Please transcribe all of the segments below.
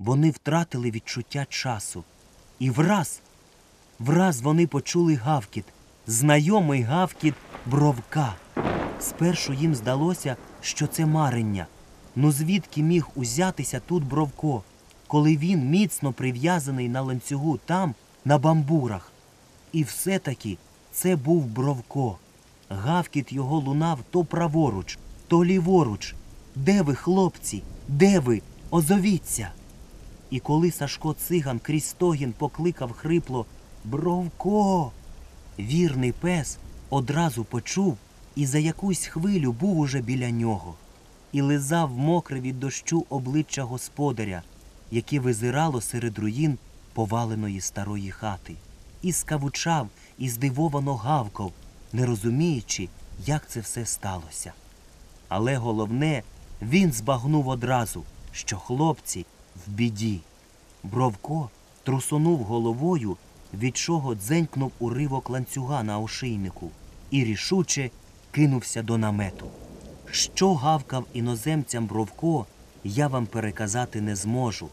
вони втратили відчуття часу. І враз, враз вони почули гавкіт, знайомий гавкіт бровка. Спершу їм здалося, що це марення. Ну звідки міг узятися тут бровко, коли він міцно прив'язаний на ланцюгу там, на бамбурах? І все-таки це був бровко. Гавкіт його лунав то праворуч, то ліворуч. Де ви, хлопці? Де ви? Озовіться. І коли Сашко циган крізь стогін покликав хрипло Бровко. Вірний пес одразу почув і за якусь хвилю був уже біля нього і лизав мокре від дощу обличчя господаря, яке визирало серед руїн поваленої старої хати, і скавучав, і здивовано гавкав, не розуміючи, як це все сталося. Але головне, він збагнув одразу, що хлопці в біді. Бровко трусонув головою, від чого дзенькнув уривок ланцюга на ошийнику і рішуче кинувся до намету. Що гавкав іноземцям Бровко, я вам переказати не зможу.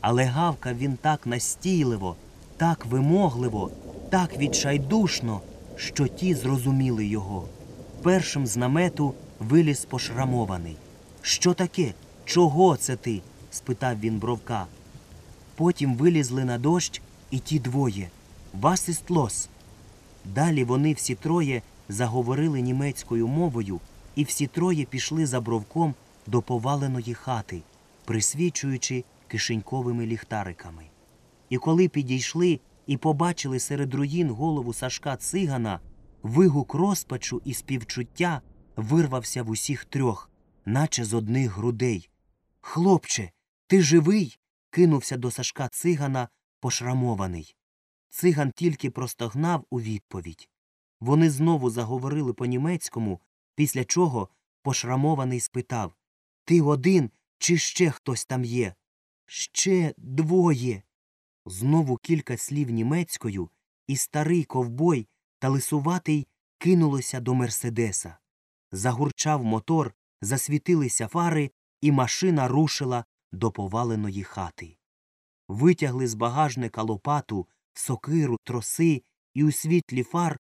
Але гавкав він так настійливо, так вимогливо, так відчайдушно, що ті зрозуміли його. Першим з намету виліз пошрамований. Що таке? Чого це ти? Спитав він Бровка. Потім вилізли на дощ і ті двоє. Вас іст лос. Далі вони всі троє заговорили німецькою мовою, і всі троє пішли за бровком до поваленої хати, присвічуючи кишеньковими ліхтариками. І коли підійшли і побачили серед руїн голову Сашка цигана, вигук розпачу і співчуття вирвався в усіх трьох, наче з одних грудей. Хлопче, ти живий? кинувся до Сашка цигана пошрамований. Циган тільки простогнав у відповідь. Вони знову заговорили по німецькому, після чого пошрамований спитав Ти один чи ще хтось там є? Ще двоє. Знову кілька слів німецькою, і старий ковбой та лисуватий кинулося до Мерседеса. Загурчав мотор, засвітилися фари, і машина рушила до поваленої хати. Витягли з багажника лопату, сокиру, троси і у світлі фар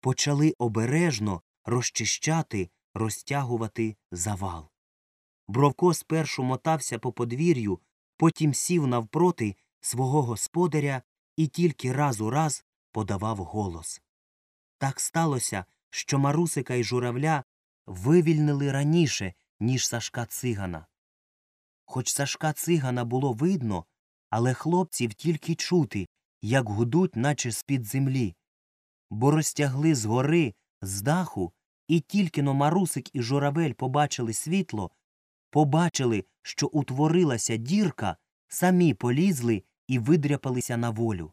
почали обережно розчищати, розтягувати завал. Бровко спершу мотався по подвір'ю, потім сів навпроти свого господаря і тільки раз у раз подавав голос. Так сталося, що Марусика і журавля вивільнили раніше, ніж Сашка цигана. Хоч Сашка цигана було видно, але хлопців тільки чути, як гудуть, наче з-під землі, бо розтягли згори, з даху, і тільки но Марусик і журавель побачили світло, побачили, що утворилася дірка, самі полізли і видряпалися на волю.